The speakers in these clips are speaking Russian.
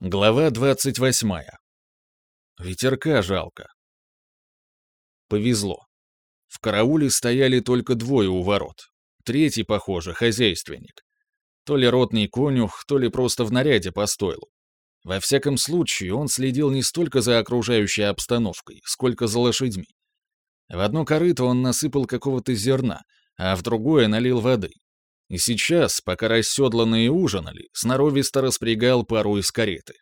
Глава 28. Ветерка жалко. Повезло. В карауле стояли только двое у ворот. Третий, похоже, хозяйственник. То ли ротный конюх, то ли просто в наряде по стойлу. Во всяком случае, он следил не столько за окружающей обстановкой, сколько за лошадьми. В одно корыто он насыпал какого-то зерна, а в другое налил воды. И сейчас, пока расседланные ужинали, сноровисто распрягал пару из кареты.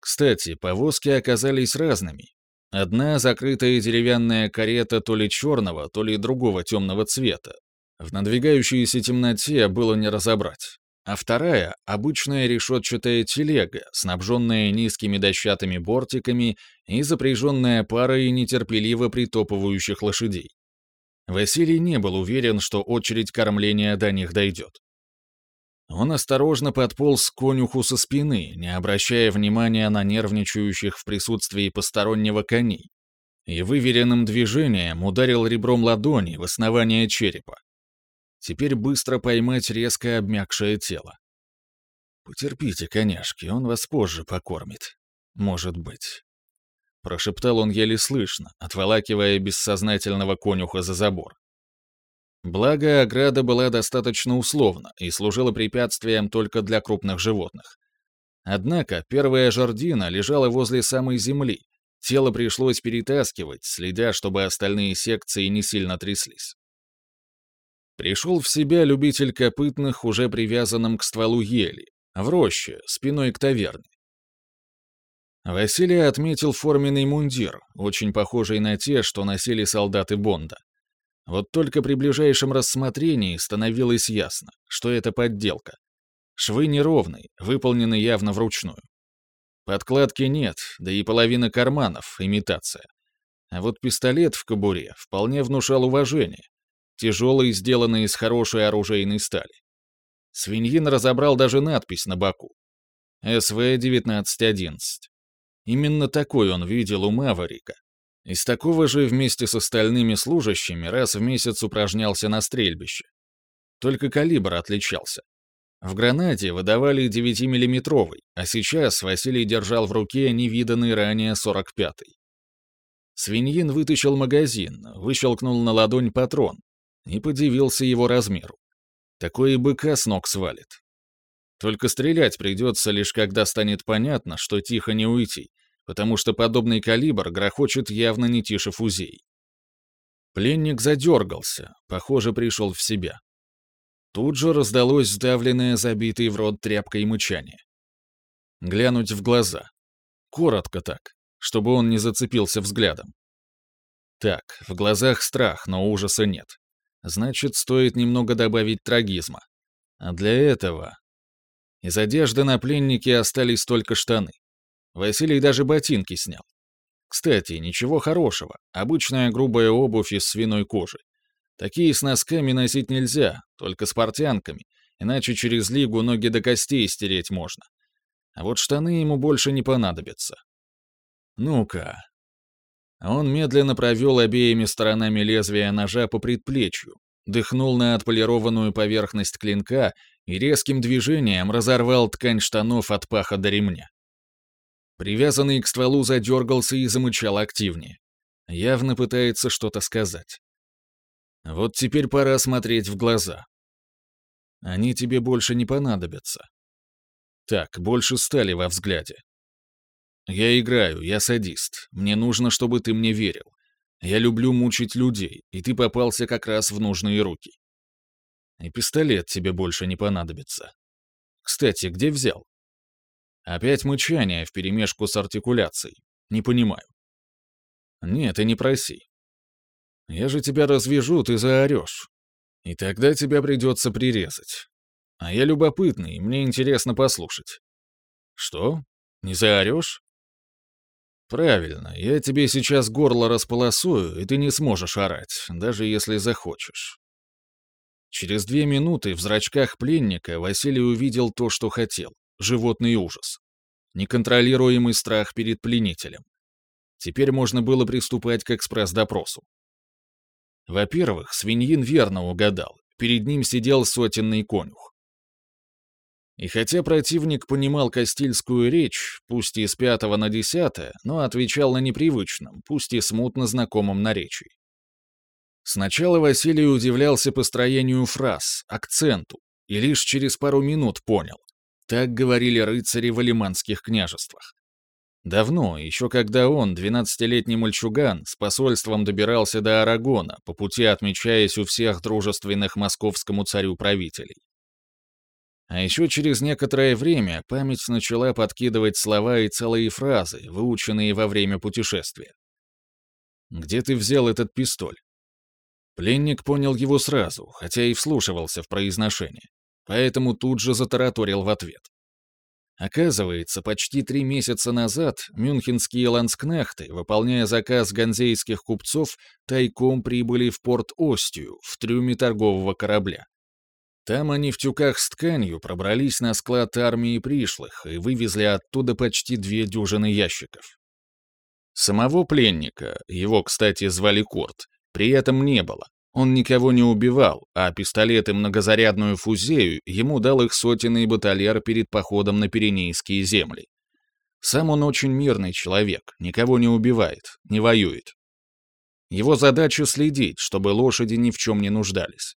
Кстати, повозки оказались разными. Одна закрытая деревянная карета то ли черного, то ли другого темного цвета. В надвигающейся темноте было не разобрать. А вторая — обычная решетчатая телега, снабженная низкими дощатыми бортиками и запряженная парой нетерпеливо притопывающих лошадей. Василий не был уверен, что очередь кормления до них дойдет. Он осторожно подполз к конюху со спины, не обращая внимания на нервничающих в присутствии постороннего коней, и выверенным движением ударил ребром ладони в основание черепа. Теперь быстро поймать резко обмякшее тело. «Потерпите, коняшки, он вас позже покормит. Может быть». Прошептал он еле слышно, отволакивая бессознательного конюха за забор. Благо, ограда была достаточно условна и служила препятствием только для крупных животных. Однако первая жердина лежала возле самой земли, тело пришлось перетаскивать, следя, чтобы остальные секции не сильно тряслись. Пришел в себя любитель копытных, уже привязанным к стволу ели, в роще, спиной к таверне. Василий отметил форменный мундир, очень похожий на те, что носили солдаты Бонда. Вот только при ближайшем рассмотрении становилось ясно, что это подделка. Швы неровные, выполнены явно вручную. Подкладки нет, да и половина карманов — имитация. А вот пистолет в кобуре вполне внушал уважение. Тяжелый, сделанный из хорошей оружейной стали. Свиньин разобрал даже надпись на боку. СВ-1911. Именно такой он видел у Маварика, из такого же вместе с остальными служащими раз в месяц упражнялся на стрельбище. Только калибр отличался. В гранате выдавали 9-миллиметровый, а сейчас Василий держал в руке невиданный ранее 45-й. Свиньин вытащил магазин, выщелкнул на ладонь патрон и подивился его размеру. Такое быка с ног свалит. Только стрелять придется лишь когда станет понятно, что тихо не уйти, потому что подобный калибр грохочет явно не тише фузей. Пленник задергался, похоже, пришел в себя. Тут же раздалось сдавленное, забитое в рот тряпкой мычание. Глянуть в глаза. Коротко так, чтобы он не зацепился взглядом. Так, в глазах страх, но ужаса нет. Значит, стоит немного добавить трагизма. А для этого... Из одежды на пленнике остались только штаны. Василий даже ботинки снял. Кстати, ничего хорошего. Обычная грубая обувь из свиной кожи. Такие с носками носить нельзя, только с портянками, иначе через лигу ноги до костей стереть можно. А вот штаны ему больше не понадобятся. Ну-ка. Он медленно провел обеими сторонами лезвия ножа по предплечью, дыхнул на отполированную поверхность клинка и резким движением разорвал ткань штанов от паха до ремня. Привязанный к стволу задергался и замычал активнее. Явно пытается что-то сказать. Вот теперь пора смотреть в глаза. Они тебе больше не понадобятся. Так, больше стали во взгляде. Я играю, я садист. Мне нужно, чтобы ты мне верил. Я люблю мучить людей, и ты попался как раз в нужные руки. И пистолет тебе больше не понадобится. Кстати, где взял? Опять мычание вперемешку с артикуляцией. Не понимаю. Нет, и не проси. Я же тебя развяжу, ты заорешь. И тогда тебя придется прирезать. А я любопытный, мне интересно послушать. Что? Не заорешь? Правильно, я тебе сейчас горло располосую, и ты не сможешь орать, даже если захочешь. Через две минуты в зрачках пленника Василий увидел то, что хотел животный ужас. Неконтролируемый страх перед пленителем. Теперь можно было приступать к экспресс-допросу. Во-первых, свиньин верно угадал. Перед ним сидел сотенный конюх. И хотя противник понимал кастильскую речь, пусть и с пятого на десятое, но отвечал на непривычном, пусть и смутно знакомом наречии. Сначала Василий удивлялся построению фраз, акценту, и лишь через пару минут понял. Так говорили рыцари в алиманских княжествах. Давно, еще когда он, двенадцатилетний мальчуган, с посольством добирался до Арагона, по пути отмечаясь у всех дружественных московскому царю правителей. А еще через некоторое время память начала подкидывать слова и целые фразы, выученные во время путешествия. «Где ты взял этот пистоль?» Пленник понял его сразу, хотя и вслушивался в произношение, поэтому тут же затараторил в ответ. Оказывается, почти три месяца назад мюнхенские ланскнехты, выполняя заказ ганзейских купцов, тайком прибыли в порт Остию, в трюме торгового корабля. Там они в тюках с тканью пробрались на склад армии пришлых и вывезли оттуда почти две дюжины ящиков. Самого пленника, его, кстати, звали Корт, при этом не было. Он никого не убивал, а пистолет и многозарядную фузею ему дал их сотенный батальер перед походом на Пиренейские земли. Сам он очень мирный человек, никого не убивает, не воюет. Его задача следить, чтобы лошади ни в чем не нуждались.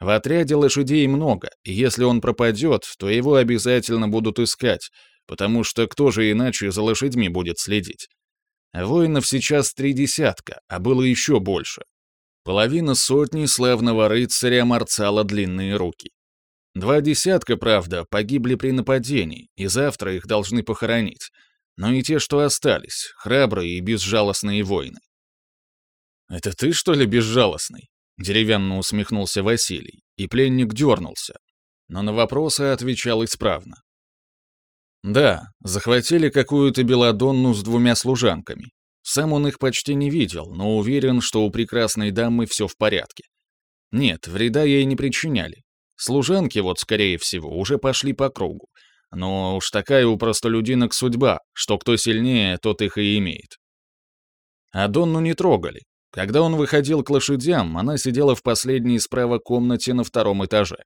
В отряде лошадей много, и если он пропадет, то его обязательно будут искать, потому что кто же иначе за лошадьми будет следить? Воинов сейчас три десятка, а было еще больше. Половина сотни славного рыцаря Марцала длинные руки. Два десятка, правда, погибли при нападении, и завтра их должны похоронить. Но и те, что остались, храбрые и безжалостные воины. «Это ты, что ли, безжалостный?» Деревянно усмехнулся Василий, и пленник дернулся, но на вопросы отвечал исправно. Да, захватили какую-то белодонну с двумя служанками. Сам он их почти не видел, но уверен, что у прекрасной дамы все в порядке. Нет, вреда ей не причиняли. Служанки вот, скорее всего, уже пошли по кругу. Но уж такая у простолюдинок судьба, что кто сильнее, тот их и имеет. А Донну не трогали, когда он выходил к лошадям, она сидела в последней справа комнате на втором этаже.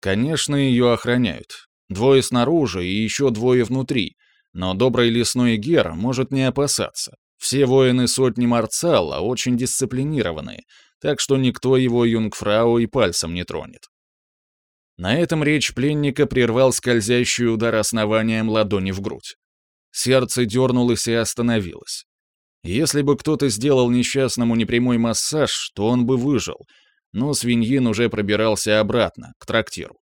Конечно, ее охраняют. Двое снаружи и еще двое внутри, но добрый лесной гер может не опасаться. Все воины сотни Марцала очень дисциплинированные, так что никто его юнгфрау и пальцем не тронет. На этом речь пленника прервал скользящий удар основанием ладони в грудь. Сердце дернулось и остановилось. Если бы кто-то сделал несчастному непрямой массаж, то он бы выжил, но свиньин уже пробирался обратно, к трактиру.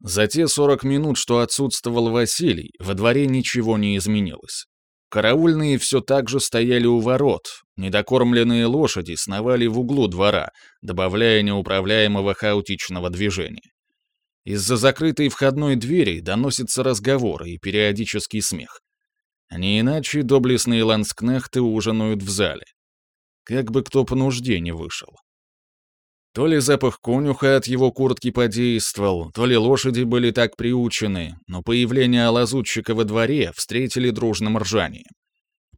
За те 40 минут, что отсутствовал Василий, во дворе ничего не изменилось. Караульные все так же стояли у ворот, недокормленные лошади сновали в углу двора, добавляя неуправляемого хаотичного движения. Из-за закрытой входной двери доносится разговор и периодический смех. Не иначе доблестные ланскнехты ужинают в зале. Как бы кто по нужде не вышел. То ли запах конюха от его куртки подействовал, то ли лошади были так приучены, но появление лазутчика во дворе встретили дружным ржанием.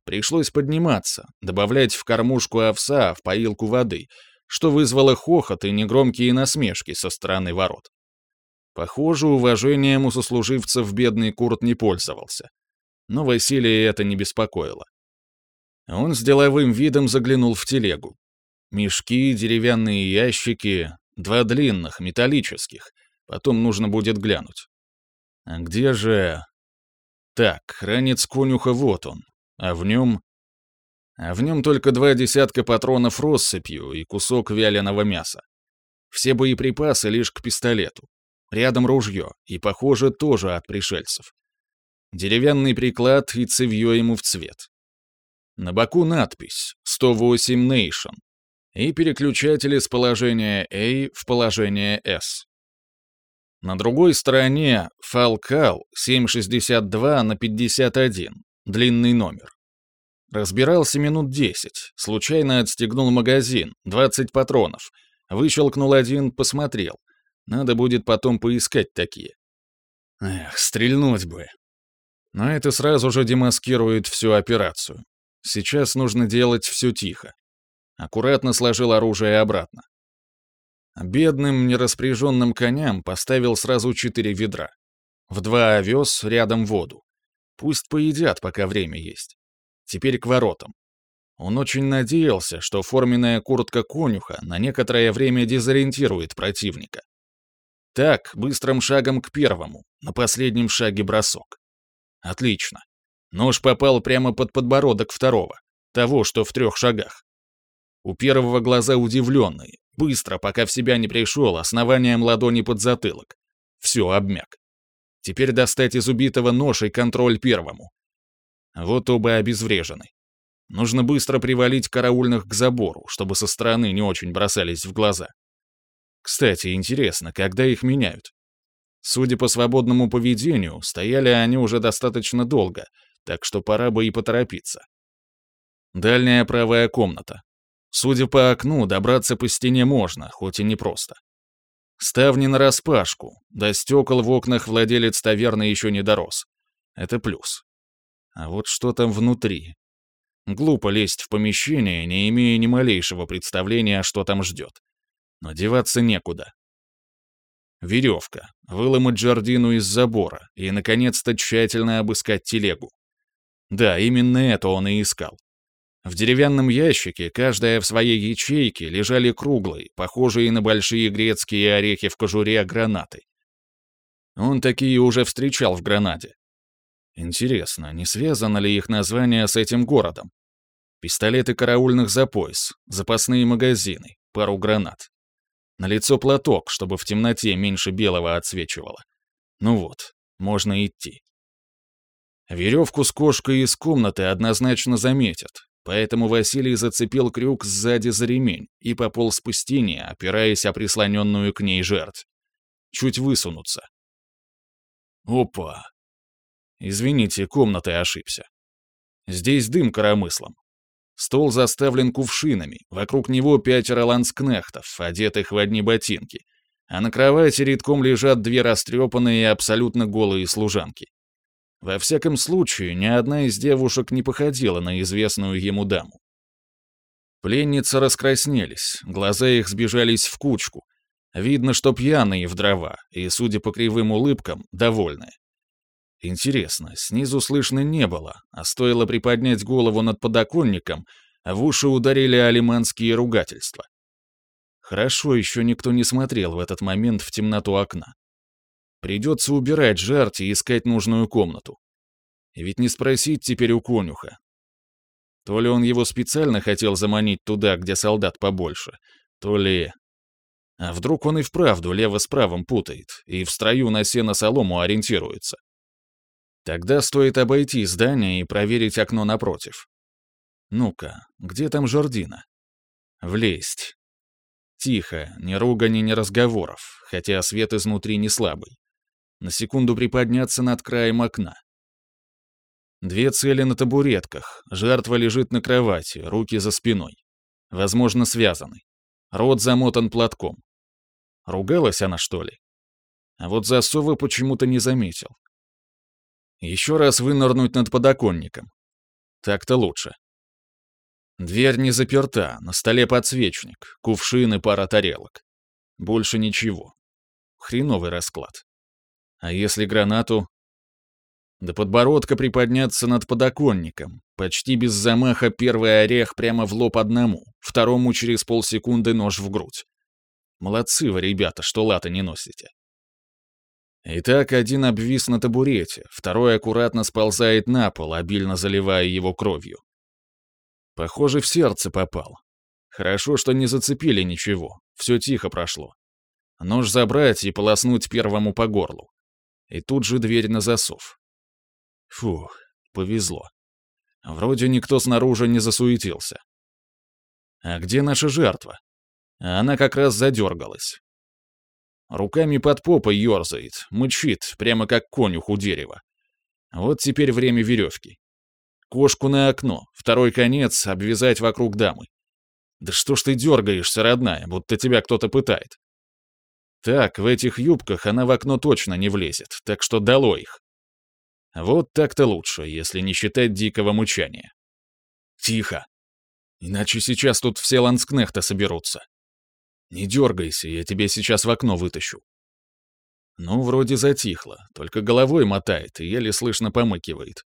Пришлось подниматься, добавлять в кормушку овса в поилку воды, что вызвало хохот и негромкие насмешки со стороны ворот. Похоже, уважением у сослуживцев бедный Курт не пользовался но Василия это не беспокоило. Он с деловым видом заглянул в телегу. Мешки, деревянные ящики, два длинных, металлических. Потом нужно будет глянуть. А где же... Так, ранец конюха вот он. А в нем... А в нем только два десятка патронов россыпью и кусок вяленого мяса. Все боеприпасы лишь к пистолету. Рядом ружье, и, похоже, тоже от пришельцев деревянный приклад и цевьё ему в цвет. На боку надпись «108 Nation» и переключатели с положения A в положение S. На другой стороне Falcal 762 на 51, длинный номер. Разбирался минут 10, случайно отстегнул магазин, 20 патронов, выщелкнул один, посмотрел. Надо будет потом поискать такие. Эх, стрельнуть бы. Но это сразу же демаскирует всю операцию. Сейчас нужно делать все тихо. Аккуратно сложил оружие обратно. Бедным нераспряженным коням поставил сразу четыре ведра. В два овес, рядом воду. Пусть поедят, пока время есть. Теперь к воротам. Он очень надеялся, что форменная куртка конюха на некоторое время дезориентирует противника. Так, быстрым шагом к первому, на последнем шаге бросок. Отлично. Нож попал прямо под подбородок второго, того, что в трех шагах. У первого глаза удивленные, быстро, пока в себя не пришел, основанием ладони под затылок. Все, обмяк. Теперь достать из убитого нож и контроль первому. Вот оба обезврежены. Нужно быстро привалить караульных к забору, чтобы со стороны не очень бросались в глаза. Кстати, интересно, когда их меняют? Судя по свободному поведению, стояли они уже достаточно долго, так что пора бы и поторопиться. Дальняя правая комната. Судя по окну, добраться по стене можно, хоть и непросто. Ставни нараспашку, до стекол в окнах владелец таверны еще не дорос. Это плюс. А вот что там внутри? Глупо лезть в помещение, не имея ни малейшего представления, что там ждет. Но деваться некуда. Веревка. Выломать Джардину из забора и, наконец-то, тщательно обыскать телегу. Да, именно это он и искал. В деревянном ящике, каждая в своей ячейке, лежали круглые, похожие на большие грецкие орехи в кожуре гранаты. Он такие уже встречал в Гранаде. Интересно, не связано ли их название с этим городом? Пистолеты караульных за пояс, запасные магазины, пару гранат. На лицо платок, чтобы в темноте меньше белого отсвечивало. Ну вот, можно идти. Веревку с кошкой из комнаты однозначно заметят, поэтому Василий зацепил крюк сзади за ремень и пополз по стене, опираясь о прислоненную к ней жертв. Чуть высунуться. Опа! Извините, комнатой ошибся. Здесь дым коромыслом. Стол заставлен кувшинами, вокруг него пятеро ланскнехтов, одетых в одни ботинки, а на кровати редком лежат две растрепанные и абсолютно голые служанки. Во всяком случае, ни одна из девушек не походила на известную ему даму. Пленницы раскраснелись, глаза их сбежались в кучку. Видно, что пьяные в дрова, и, судя по кривым улыбкам, довольны. Интересно, снизу слышно не было, а стоило приподнять голову над подоконником, в уши ударили алиманские ругательства. Хорошо, еще никто не смотрел в этот момент в темноту окна. Придется убирать жарт и искать нужную комнату. Ведь не спросить теперь у конюха. То ли он его специально хотел заманить туда, где солдат побольше, то ли... А вдруг он и вправду лево с правым путает, и в строю на сено-солому ориентируется. Тогда стоит обойти здание и проверить окно напротив. Ну-ка, где там Жордина? Влезть. Тихо, ни ругани, ни разговоров, хотя свет изнутри не слабый на секунду приподняться над краем окна. Две цели на табуретках, жертва лежит на кровати, руки за спиной. Возможно, связаны. Рот замотан платком. Ругалась она, что ли? А вот засова почему-то не заметил. Еще раз вынырнуть над подоконником. Так-то лучше. Дверь не заперта, на столе подсвечник, кувшин и пара тарелок. Больше ничего. Хреновый расклад. А если гранату? До подбородка приподняться над подоконником. Почти без замаха первый орех прямо в лоб одному, второму через полсекунды нож в грудь. Молодцы вы, ребята, что латы не носите. Итак, один обвис на табурете, второй аккуратно сползает на пол, обильно заливая его кровью. Похоже, в сердце попал. Хорошо, что не зацепили ничего, все тихо прошло. Нож забрать и полоснуть первому по горлу и тут же дверь на засов. Фух, повезло. Вроде никто снаружи не засуетился. А где наша жертва? Она как раз задергалась. Руками под попой ерзает, мычит, прямо как конюх у дерева. Вот теперь время веревки. Кошку на окно, второй конец обвязать вокруг дамы. Да что ж ты дергаешься, родная, будто тебя кто-то пытает. Так, в этих юбках она в окно точно не влезет, так что дало их. Вот так-то лучше, если не считать дикого мучания. Тихо. Иначе сейчас тут все ланскнехта соберутся. Не дергайся, я тебя сейчас в окно вытащу. Ну, вроде затихло, только головой мотает и еле слышно помыкивает.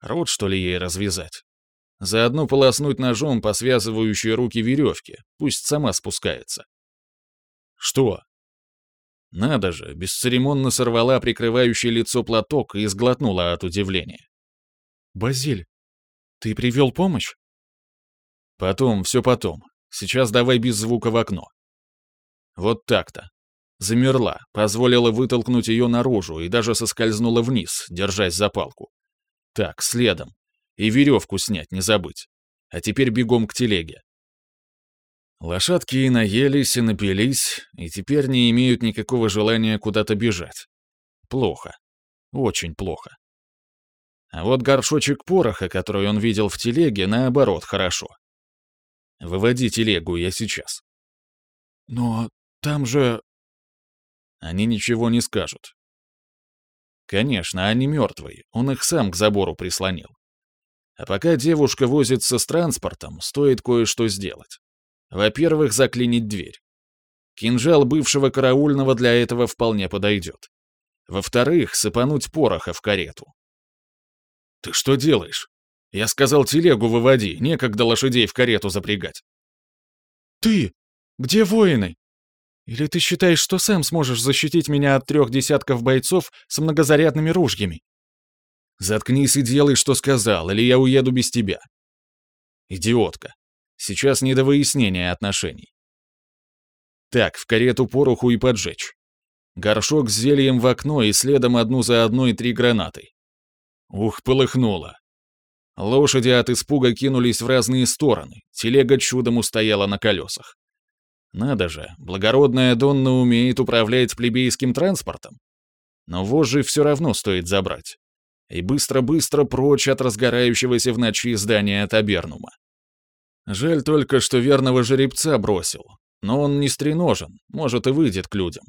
Рот, что ли, ей развязать? Заодно полоснуть ножом по связывающей руки веревке, пусть сама спускается. Что? Надо же, бесцеремонно сорвала прикрывающий лицо платок и сглотнула от удивления. «Базиль, ты привел помощь?» «Потом, все потом. Сейчас давай без звука в окно». Вот так-то. Замерла, позволила вытолкнуть ее наружу и даже соскользнула вниз, держась за палку. Так, следом. И веревку снять не забыть. А теперь бегом к телеге. Лошадки и наелись, и напились, и теперь не имеют никакого желания куда-то бежать. Плохо. Очень плохо. А вот горшочек пороха, который он видел в телеге, наоборот, хорошо. Выводи телегу, я сейчас. Но там же... Они ничего не скажут. Конечно, они мертвые, он их сам к забору прислонил. А пока девушка возится с транспортом, стоит кое-что сделать. Во-первых, заклинить дверь. Кинжал бывшего караульного для этого вполне подойдет. Во-вторых, сыпануть пороха в карету. «Ты что делаешь? Я сказал телегу выводи, некогда лошадей в карету запрягать». «Ты! Где воины? Или ты считаешь, что сам сможешь защитить меня от трех десятков бойцов с многозарядными ружьями?» «Заткнись и делай, что сказал, или я уеду без тебя». «Идиотка. Сейчас не до выяснения отношений. Так, в карету пороху и поджечь. Горшок с зельем в окно и следом одну за одной три гранаты. Ух, полыхнуло. Лошади от испуга кинулись в разные стороны, телега чудом устояла на колесах. Надо же, благородная Донна умеет управлять плебейским транспортом. Но вожжи все равно стоит забрать. И быстро-быстро прочь от разгорающегося в ночи здания Табернума. Жаль только, что верного жеребца бросил. Но он не стреножен, может и выйдет к людям.